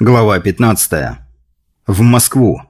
Глава 15. В Москву.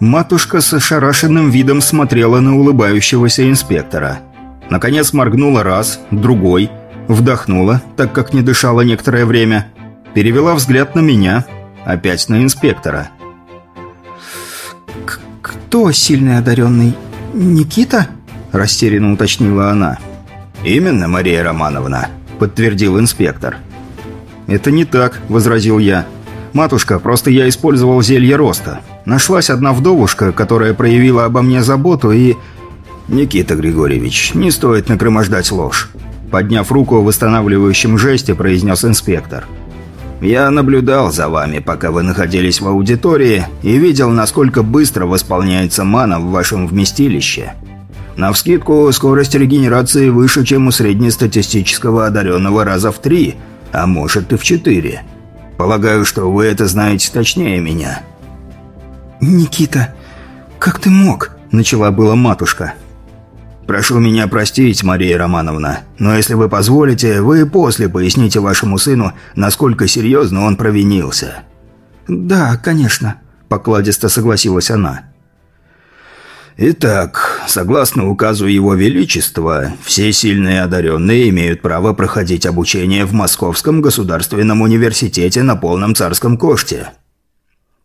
Матушка с ошарашенным видом смотрела на улыбающегося инспектора. Наконец моргнула раз, другой, вдохнула, так как не дышала некоторое время, перевела взгляд на меня, опять на инспектора – «Кто сильный одаренный? Никита?» – растерянно уточнила она. «Именно, Мария Романовна», – подтвердил инспектор. «Это не так», – возразил я. «Матушка, просто я использовал зелье роста. Нашлась одна вдовушка, которая проявила обо мне заботу и...» «Никита Григорьевич, не стоит накромождать ложь», – подняв руку в восстанавливающем жесте, произнес инспектор. «Инспектор». Я наблюдал за вами, пока вы находились в аудитории, и видел, насколько быстро восполняется мана в вашем вместилище. Навскидку, скорость регенерации выше, чем у среднестатистического одаренного раза в три, а может и в четыре. Полагаю, что вы это знаете точнее меня». «Никита, как ты мог?» – начала была матушка. «Прошу меня простить, Мария Романовна, но если вы позволите, вы после поясните вашему сыну, насколько серьезно он провинился». «Да, конечно», – покладисто согласилась она. «Итак, согласно указу Его Величества, все сильные одаренные имеют право проходить обучение в Московском государственном университете на полном царском коште.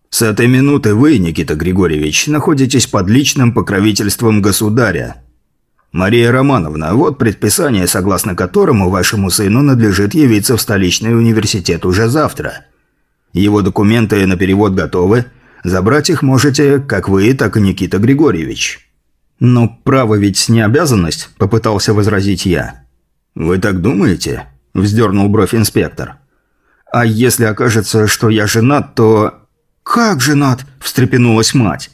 С этой минуты вы, Никита Григорьевич, находитесь под личным покровительством государя». «Мария Романовна, вот предписание, согласно которому вашему сыну надлежит явиться в столичный университет уже завтра. Его документы на перевод готовы. Забрать их можете как вы, так и Никита Григорьевич». «Но право ведь не обязанность», – попытался возразить я. «Вы так думаете?» – вздернул бровь инспектор. «А если окажется, что я женат, то...» «Как женат?» – встрепенулась мать.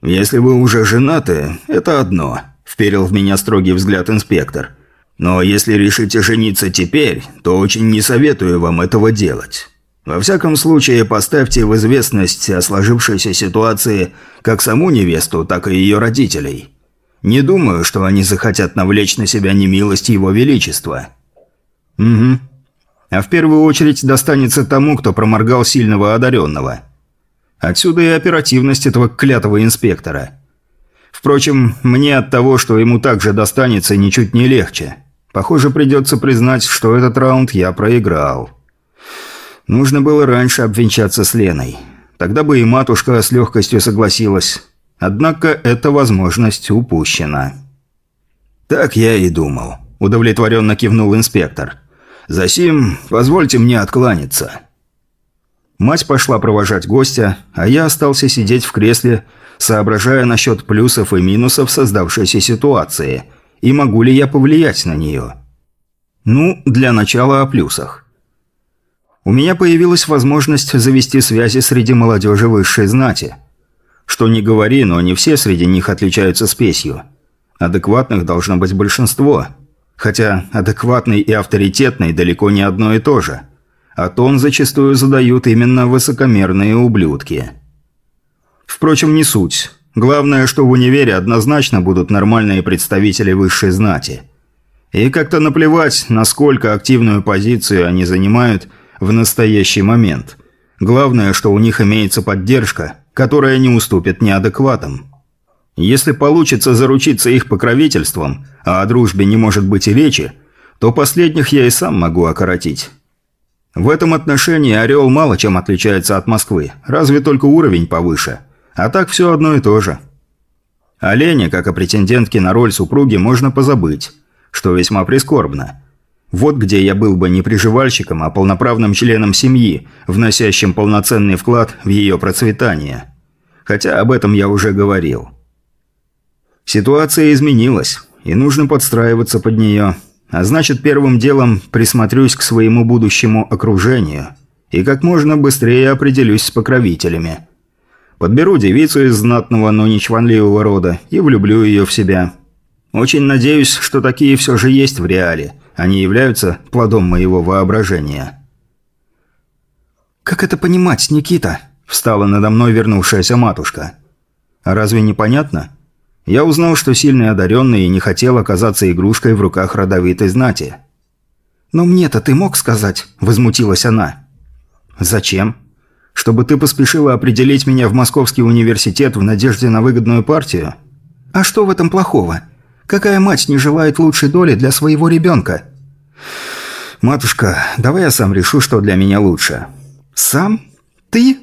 «Если вы уже женаты, это одно. Вперил в меня строгий взгляд инспектор. «Но если решите жениться теперь, то очень не советую вам этого делать. Во всяком случае, поставьте в известность о сложившейся ситуации как саму невесту, так и ее родителей. Не думаю, что они захотят навлечь на себя немилость его величества». «Угу. А в первую очередь достанется тому, кто проморгал сильного одаренного. Отсюда и оперативность этого клятого инспектора». Впрочем, мне от того, что ему также достанется, ничуть не легче. Похоже, придется признать, что этот раунд я проиграл. Нужно было раньше обвенчаться с Леной. Тогда бы и матушка с легкостью согласилась. Однако эта возможность упущена. «Так я и думал», – удовлетворенно кивнул инспектор. «Засим, позвольте мне откланяться». Мать пошла провожать гостя, а я остался сидеть в кресле, соображая насчет плюсов и минусов создавшейся ситуации, и могу ли я повлиять на нее. Ну, для начала о плюсах. У меня появилась возможность завести связи среди молодежи высшей знати. Что не говори, но не все среди них отличаются спесью. Адекватных должно быть большинство. Хотя адекватный и авторитетный далеко не одно и то же. А тон зачастую задают именно высокомерные ублюдки. Впрочем, не суть. Главное, что в универе однозначно будут нормальные представители высшей знати. И как-то наплевать, насколько активную позицию они занимают в настоящий момент. Главное, что у них имеется поддержка, которая не уступит неадекватам. Если получится заручиться их покровительством, а о дружбе не может быть и речи, то последних я и сам могу окоротить. В этом отношении «Орел» мало чем отличается от Москвы, разве только уровень повыше – а так все одно и то же. О как о претендентке на роль супруги, можно позабыть, что весьма прискорбно. Вот где я был бы не приживальщиком, а полноправным членом семьи, вносящим полноценный вклад в ее процветание. Хотя об этом я уже говорил. Ситуация изменилась, и нужно подстраиваться под нее. А значит, первым делом присмотрюсь к своему будущему окружению и как можно быстрее определюсь с покровителями – Подберу девицу из знатного, но не чванливого рода и влюблю ее в себя. Очень надеюсь, что такие все же есть в реале. Они являются плодом моего воображения. «Как это понимать, Никита?» – встала надо мной вернувшаяся матушка. А разве не понятно? Я узнал, что сильный одаренный и не хотел оказаться игрушкой в руках родовитой знати. «Но мне-то ты мог сказать?» – возмутилась она. «Зачем? Чтобы ты поспешила определить меня в Московский университет в надежде на выгодную партию?» «А что в этом плохого? Какая мать не желает лучшей доли для своего ребенка?» «Матушка, давай я сам решу, что для меня лучше». «Сам? Ты?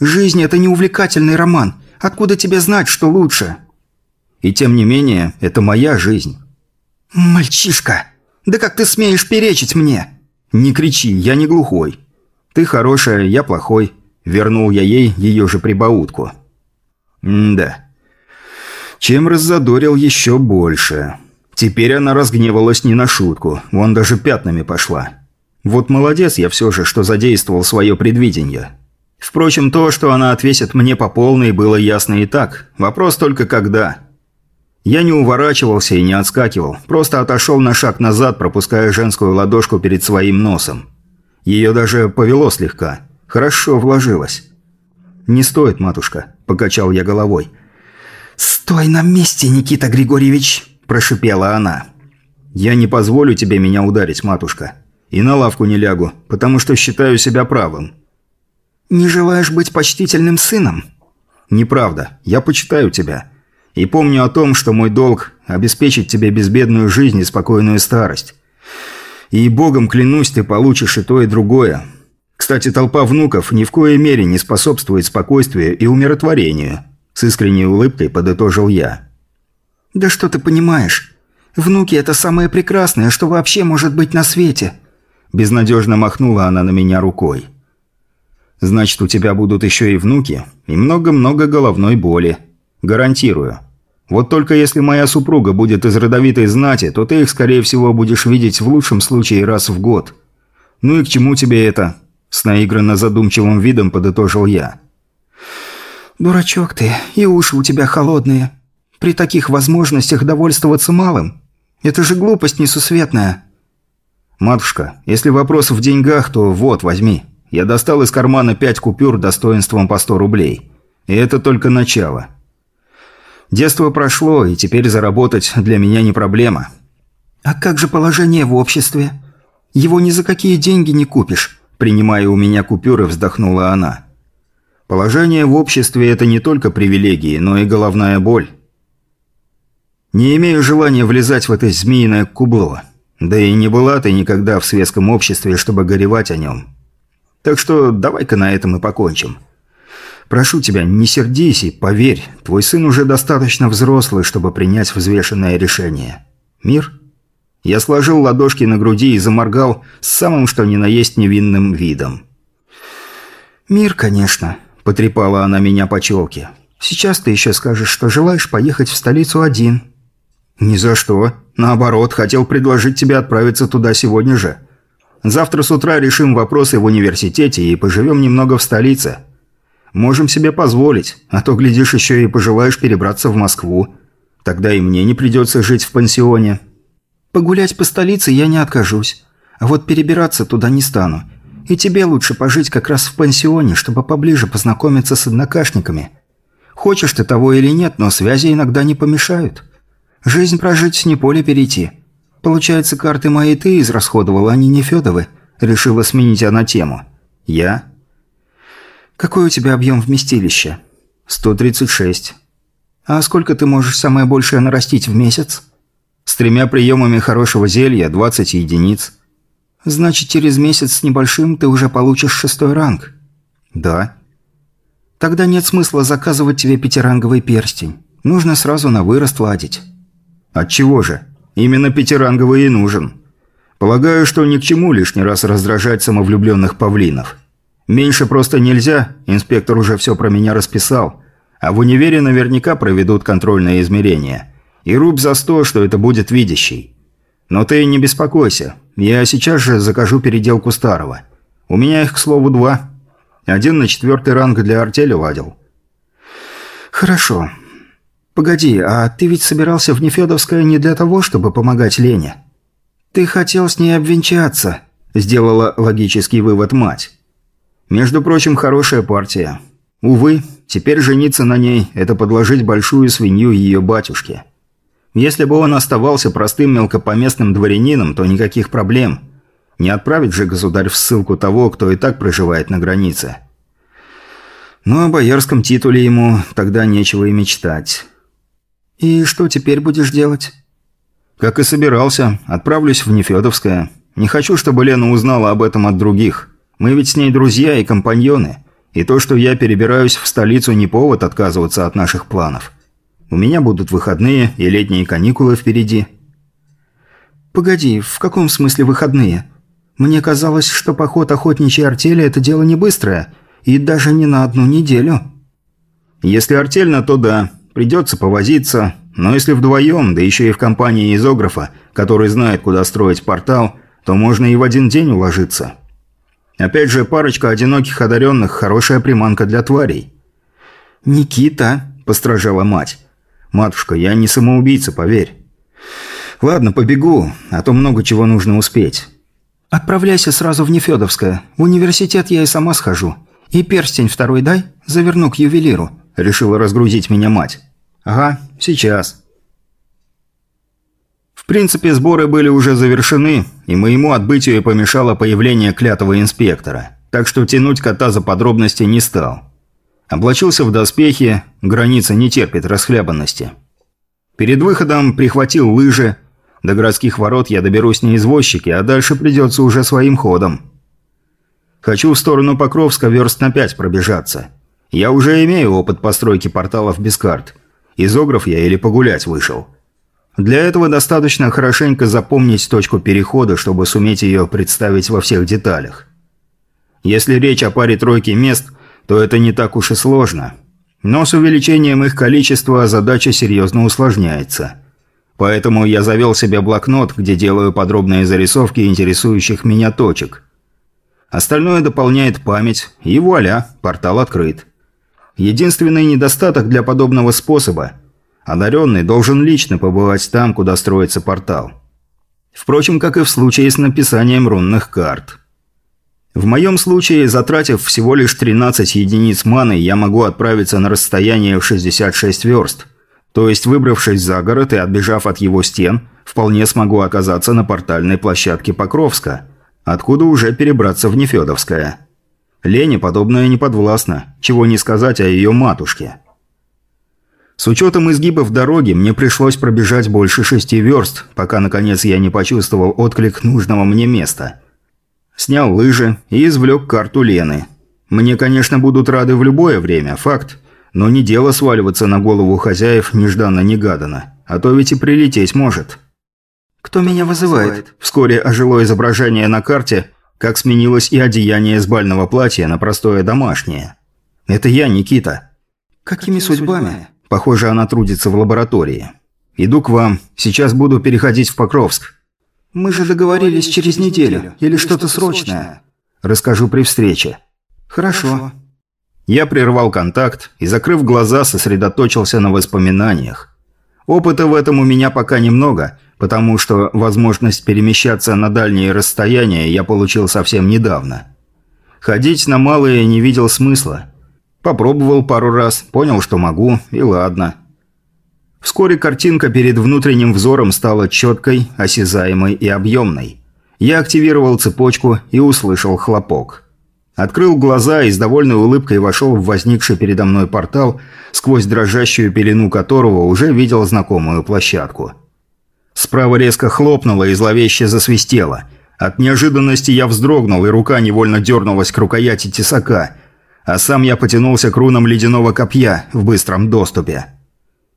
Жизнь – это не увлекательный роман. Откуда тебе знать, что лучше?» И тем не менее, это моя жизнь». «Мальчишка! Да как ты смеешь перечить мне?» «Не кричи, я не глухой. Ты хорошая, я плохой». Вернул я ей ее же прибаутку. М-да. Чем раззадорил еще больше. Теперь она разгневалась не на шутку, вон даже пятнами пошла. Вот молодец я все же, что задействовал свое предвидение. Впрочем, то, что она отвесит мне по полной, было ясно и так. Вопрос только когда. Я не уворачивался и не отскакивал, просто отошел на шаг назад, пропуская женскую ладошку перед своим носом. Ее даже повело слегка. Хорошо вложилось. «Не стоит, матушка», – покачал я головой. «Стой на месте, Никита Григорьевич!» – прошипела она. «Я не позволю тебе меня ударить, матушка. И на лавку не лягу, потому что считаю себя правым». «Не желаешь быть почтительным сыном?» «Неправда. Я почитаю тебя. И помню о том, что мой долг – обеспечить тебе безбедную жизнь и спокойную старость. И богом клянусь, ты получишь и то, и другое. Кстати, толпа внуков ни в коей мере не способствует спокойствию и умиротворению. С искренней улыбкой подытожил я. «Да что ты понимаешь? Внуки – это самое прекрасное, что вообще может быть на свете!» Безнадежно махнула она на меня рукой. «Значит, у тебя будут еще и внуки, и много-много головной боли. Гарантирую. Вот только если моя супруга будет из родовитой знати, то ты их, скорее всего, будешь видеть в лучшем случае раз в год. Ну и к чему тебе это?» С наигранно задумчивым видом подытожил я. «Дурачок ты, и уши у тебя холодные. При таких возможностях довольствоваться малым. Это же глупость несусветная». «Матушка, если вопрос в деньгах, то вот, возьми. Я достал из кармана пять купюр достоинством по сто рублей. И это только начало. Детство прошло, и теперь заработать для меня не проблема. А как же положение в обществе? Его ни за какие деньги не купишь, принимая у меня купюры, вздохнула она. Положение в обществе – это не только привилегии, но и головная боль. Не имею желания влезать в это змеиное кубло. Да и не была ты никогда в светском обществе, чтобы горевать о нем. Так что давай-ка на этом и покончим. Прошу тебя, не сердись и поверь, твой сын уже достаточно взрослый, чтобы принять взвешенное решение. Мир?» Я сложил ладошки на груди и заморгал с самым что ни на есть невинным видом. «Мир, конечно», – потрепала она меня по челке. «Сейчас ты еще скажешь, что желаешь поехать в столицу один». «Ни за что. Наоборот, хотел предложить тебе отправиться туда сегодня же. Завтра с утра решим вопросы в университете и поживем немного в столице. Можем себе позволить, а то, глядишь, еще и пожелаешь перебраться в Москву. Тогда и мне не придется жить в пансионе». «Погулять по столице я не откажусь. А вот перебираться туда не стану. И тебе лучше пожить как раз в пансионе, чтобы поближе познакомиться с однокашниками. Хочешь ты того или нет, но связи иногда не помешают. Жизнь прожить не поле перейти. Получается, карты мои ты израсходовала, а не Нефедовы?» Решила сменить она тему. «Я?» «Какой у тебя объем вместилища?» «136». «А сколько ты можешь самое большее нарастить в месяц?» «С тремя приемами хорошего зелья 20 единиц». «Значит, через месяц с небольшим ты уже получишь шестой ранг?» «Да». «Тогда нет смысла заказывать тебе пятиранговый перстень. Нужно сразу на вырост ладить». «Отчего же? Именно пятиранговый и нужен. Полагаю, что ни к чему лишний раз раздражать самовлюбленных павлинов». Меньше просто нельзя, инспектор уже все про меня расписал. А в универе наверняка проведут контрольное измерение. И рубь за сто, что это будет видящий. Но ты не беспокойся, я сейчас же закажу переделку старого. У меня их, к слову, два. Один на четвертый ранг для артели ладил. Хорошо. Погоди, а ты ведь собирался в Нефедовское не для того, чтобы помогать Лене? Ты хотел с ней обвенчаться, сделала логический вывод мать. Между прочим, хорошая партия. Увы, теперь жениться на ней – это подложить большую свинью ее батюшке. Если бы он оставался простым мелкопоместным дворянином, то никаких проблем. Не отправит же государь в ссылку того, кто и так проживает на границе. Но о боярском титуле ему тогда нечего и мечтать. «И что теперь будешь делать?» «Как и собирался. Отправлюсь в Нефедовское. Не хочу, чтобы Лена узнала об этом от других. Мы ведь с ней друзья и компаньоны. И то, что я перебираюсь в столицу, не повод отказываться от наших планов. У меня будут выходные и летние каникулы впереди». «Погоди, в каком смысле выходные? Мне казалось, что поход охотничьей артели – это дело не быстрое, и даже не на одну неделю». «Если артельно, то да. Придется повозиться, но если вдвоем, да еще и в компании изографа, который знает, куда строить портал, то можно и в один день уложиться. Опять же, парочка одиноких одаренных – хорошая приманка для тварей. «Никита», – постражала мать. «Матушка, я не самоубийца, поверь». «Ладно, побегу, а то много чего нужно успеть». «Отправляйся сразу в Нефедовское. В университет я и сама схожу. И перстень второй дай, заверну к ювелиру», – решила разгрузить меня мать. «Ага, сейчас». Принципе, сборы были уже завершены, и моему отбытию помешало появление клятого инспектора, так что тянуть кота за подробности не стал. Облачился в доспехи, граница не терпит расхлябанности. Перед выходом прихватил лыжи, до городских ворот я доберусь не извозчики, а дальше придется уже своим ходом. Хочу в сторону Покровска верст на пять пробежаться. Я уже имею опыт постройки порталов без карт – Изограф я или погулять вышел. Для этого достаточно хорошенько запомнить точку перехода, чтобы суметь ее представить во всех деталях. Если речь о паре тройки мест, то это не так уж и сложно. Но с увеличением их количества задача серьезно усложняется. Поэтому я завел себе блокнот, где делаю подробные зарисовки интересующих меня точек. Остальное дополняет память, и вуаля, портал открыт. Единственный недостаток для подобного способа – одаренный должен лично побывать там, куда строится портал. Впрочем, как и в случае с написанием рунных карт. В моем случае, затратив всего лишь 13 единиц маны, я могу отправиться на расстояние в 66 верст. То есть, выбравшись за город и отбежав от его стен, вполне смогу оказаться на портальной площадке Покровска, откуда уже перебраться в Нефедовское. Лене подобное не подвластно, чего не сказать о ее матушке. С учетом изгибов дороги мне пришлось пробежать больше шести верст, пока наконец я не почувствовал отклик нужного мне места. Снял лыжи и извлек карту Лены. Мне, конечно, будут рады в любое время, факт, но не дело сваливаться на голову хозяев нежданно-негаданно, а то ведь и прилететь может. «Кто меня вызывает?» Вскоре ожило изображение на карте, как сменилось и одеяние с бального платья на простое домашнее. «Это я, Никита». «Какими судьбами?» Похоже, она трудится в лаборатории. «Иду к вам. Сейчас буду переходить в Покровск». «Мы же договорились через неделю. Или что-то срочное?» «Расскажу при встрече». «Хорошо». Я прервал контакт и, закрыв глаза, сосредоточился на воспоминаниях. Опыта в этом у меня пока немного, потому что возможность перемещаться на дальние расстояния я получил совсем недавно. Ходить на малые не видел смысла. Попробовал пару раз, понял, что могу, и ладно. Вскоре картинка перед внутренним взором стала четкой, осязаемой и объемной. Я активировал цепочку и услышал хлопок. Открыл глаза и с довольной улыбкой вошел в возникший передо мной портал, сквозь дрожащую пелену которого уже видел знакомую площадку. Справа резко хлопнуло и зловеще засвистело. От неожиданности я вздрогнул, и рука невольно дернулась к рукояти тесака, а сам я потянулся к рунам ледяного копья в быстром доступе.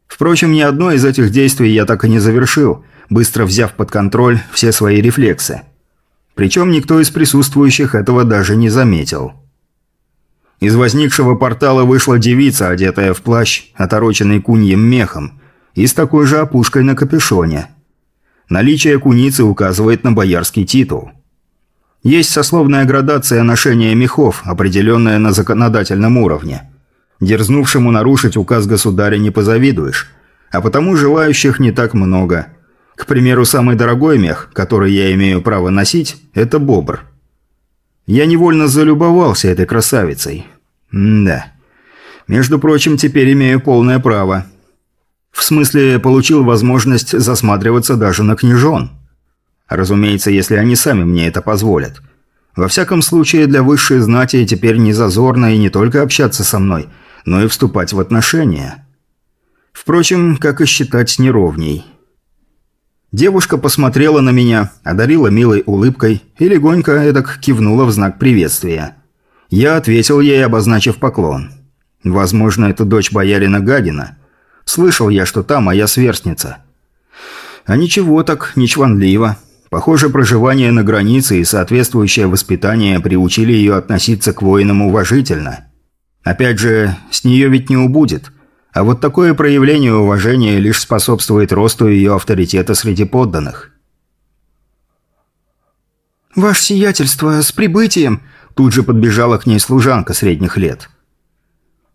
Впрочем, ни одно из этих действий я так и не завершил, быстро взяв под контроль все свои рефлексы. Причем никто из присутствующих этого даже не заметил. Из возникшего портала вышла девица, одетая в плащ, отороченный куньем мехом, и с такой же опушкой на капюшоне – Наличие куницы указывает на боярский титул. Есть сословная градация ношения мехов, определенная на законодательном уровне. Дерзнувшему нарушить указ государя не позавидуешь, а потому желающих не так много. К примеру, самый дорогой мех, который я имею право носить, это бобр. Я невольно залюбовался этой красавицей. М да. Между прочим, теперь имею полное право. В смысле, получил возможность засматриваться даже на княжон. Разумеется, если они сами мне это позволят. Во всяком случае, для высшей знати теперь не зазорно и не только общаться со мной, но и вступать в отношения. Впрочем, как и считать неровней. Девушка посмотрела на меня, одарила милой улыбкой и легонько эдак кивнула в знак приветствия. Я ответил ей, обозначив поклон. Возможно, это дочь боярина Гагина. Слышал я, что та моя сверстница. А ничего так, не чванливо. Похоже, проживание на границе и соответствующее воспитание приучили ее относиться к воинам уважительно. Опять же, с нее ведь не убудет – а вот такое проявление уважения лишь способствует росту ее авторитета среди подданных. «Ваше сиятельство, с прибытием!» Тут же подбежала к ней служанка средних лет.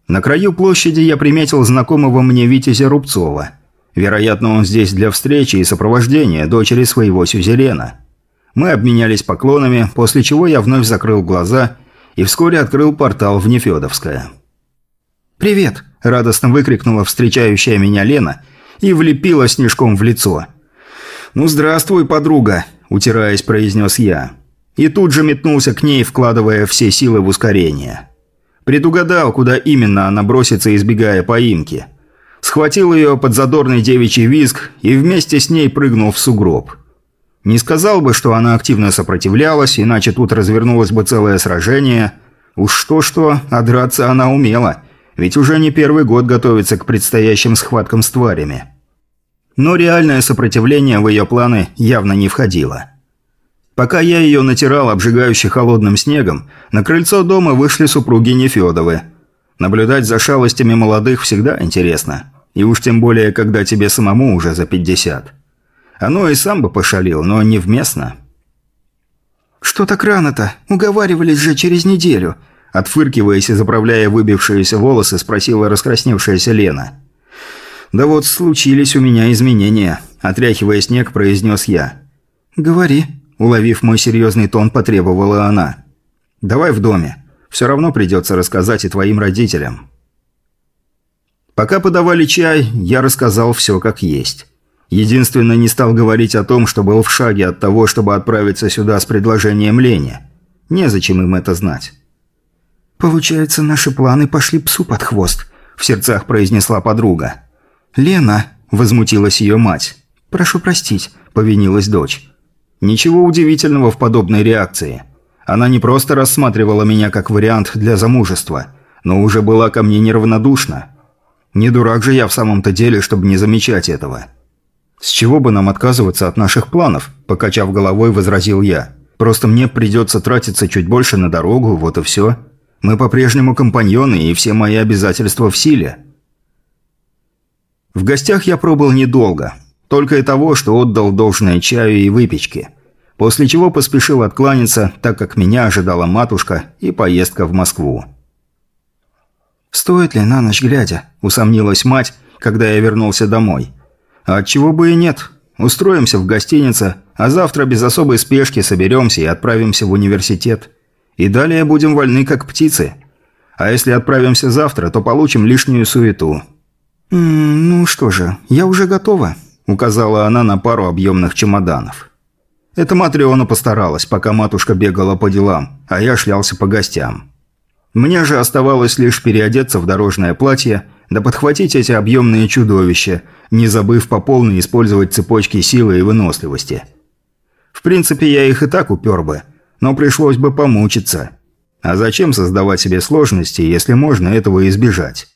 На краю площади я приметил знакомого мне Витязя Рубцова. Вероятно, он здесь для встречи и сопровождения дочери своего сюзерена. Мы обменялись поклонами, после чего я вновь закрыл глаза и вскоре открыл портал в Нефедовское. «Привет!» – радостно выкрикнула встречающая меня Лена и влепила снежком в лицо. «Ну, здравствуй, подруга!» – утираясь, произнес я. И тут же метнулся к ней, вкладывая все силы в ускорение. Предугадал, куда именно она бросится, избегая поимки. Схватил ее под задорный девичий визг и вместе с ней прыгнул в сугроб. Не сказал бы, что она активно сопротивлялась, иначе тут развернулось бы целое сражение. Уж что-что, а драться она умела – ведь уже не первый год готовится к предстоящим схваткам с тварями. Но реальное сопротивление в ее планы явно не входило. Пока я ее натирал обжигающе холодным снегом, на крыльцо дома вышли супруги Нефедовы. Наблюдать за шалостями молодых всегда интересно. И уж тем более, когда тебе самому уже за 50. Оно и сам бы пошалил, но невместно. «Что так рано-то? Уговаривались же через неделю», Отфыркиваясь и заправляя выбившиеся волосы, спросила раскрасневшаяся Лена. «Да вот случились у меня изменения», – отряхивая снег, произнес я. «Говори», – уловив мой серьезный тон, потребовала она. «Давай в доме. Все равно придется рассказать и твоим родителям». Пока подавали чай, я рассказал все как есть. Единственное, не стал говорить о том, что был в шаге от того, чтобы отправиться сюда с предложением Лене. Незачем им это знать. «Получается, наши планы пошли псу под хвост», – в сердцах произнесла подруга. «Лена», – возмутилась ее мать. «Прошу простить», – повинилась дочь. Ничего удивительного в подобной реакции. Она не просто рассматривала меня как вариант для замужества, но уже была ко мне неравнодушна. Не дурак же я в самом-то деле, чтобы не замечать этого. «С чего бы нам отказываться от наших планов?» – покачав головой, возразил я. «Просто мне придется тратиться чуть больше на дорогу, вот и все». Мы по-прежнему компаньоны, и все мои обязательства в силе. В гостях я пробыл недолго. Только и того, что отдал должное чаю и выпечке. После чего поспешил откланяться, так как меня ожидала матушка и поездка в Москву. «Стоит ли на ночь глядя?» – усомнилась мать, когда я вернулся домой. «А чего бы и нет. Устроимся в гостинице, а завтра без особой спешки соберемся и отправимся в университет». И далее будем вольны, как птицы. А если отправимся завтра, то получим лишнюю суету». «М -м, «Ну что же, я уже готова», – указала она на пару объемных чемоданов. Это Матриона постаралась, пока матушка бегала по делам, а я шлялся по гостям. Мне же оставалось лишь переодеться в дорожное платье, да подхватить эти объемные чудовища, не забыв по полной использовать цепочки силы и выносливости. В принципе, я их и так упер бы – но пришлось бы помучиться. А зачем создавать себе сложности, если можно этого избежать?